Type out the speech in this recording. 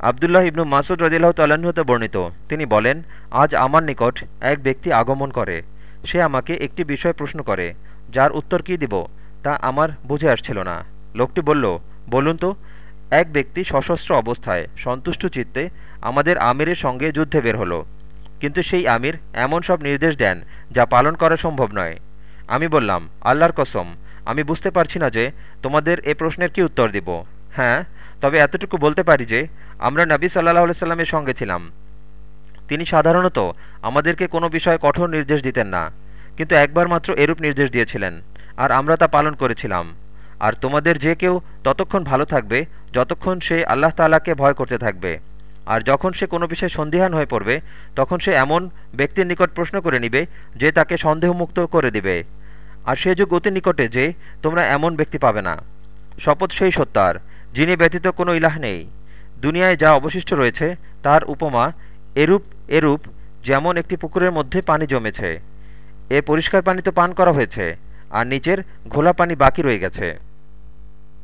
আবদুল্লাহ ইবনু মাসুদ রদিল্লাহ তাল্লাহতে বর্ণিত। তিনি বলেন, আজ আমার নিকট এক ব্যক্তি আগমন করে। সে আমাকে একটি বিষয় প্রশ্ন করে, যার উত্তর কি দিব তা আমার বুঝে আসছিল না। লোকটি বলল, বলুন তো, এক ব্যক্তি সশস্ত্র অবস্থায় সন্তুষ্ট চিত্তে আমাদের আমিরের সঙ্গে যুদ্ধে বের হলো। কিন্তু সেই আমির এমন সব নির্দেশ দেন যা পালন করা সম্ভব নয়। আমি বললাম, আল্লাহর কসম, আমি বুঝতে পারছি না যে তোমাদের এ প্রশ্নের কি উত্তর দিব। হ্যাঁ তবে এতটুকু বলতে পারি যে, আমরা নবী সাল্লাহ সাল্লামের সঙ্গে ছিলাম। তিনি সাধারণত আমাদেরকে কোনো বিষয়ে কঠোর নির্দেশ দিতেন না, কিন্তু একবার মাত্র এরূপ নির্দেশ দিয়েছিলেন, আর আমরা তা পালন করেছিলাম। আর তোমাদের যে কেউ ততক্ষণ ভালো থাকবে, যতক্ষণ সে আল্লাহ তালাকে ভয় করতে থাকবে। আর যখন সে কোনো বিষয়ে সন্দিহান হয়ে পড়বে, তখন সে এমন ব্যক্তির নিকট প্রশ্ন করে নিবে যে তাকে সন্দেহমুক্ত করে দিবে। আর সে যুগ অতি নিকটে যে, তোমরা এমন ব্যক্তি পাবে না। শপথ সেই সত্যার যিনি ব্যতীত কোনো ইলাহ নেই। দুনিয়ায় যা অবশিষ্ট রয়েছে, তার উপমা এরূপ এরূপ, যেমন একটি পুকুরের মধ্যে পানি জমেছে। এ পরিষ্কার পানি তো পান করা হয়েছে, আর নিচের ঘোলা পানি বাকি রয়ে গেছে।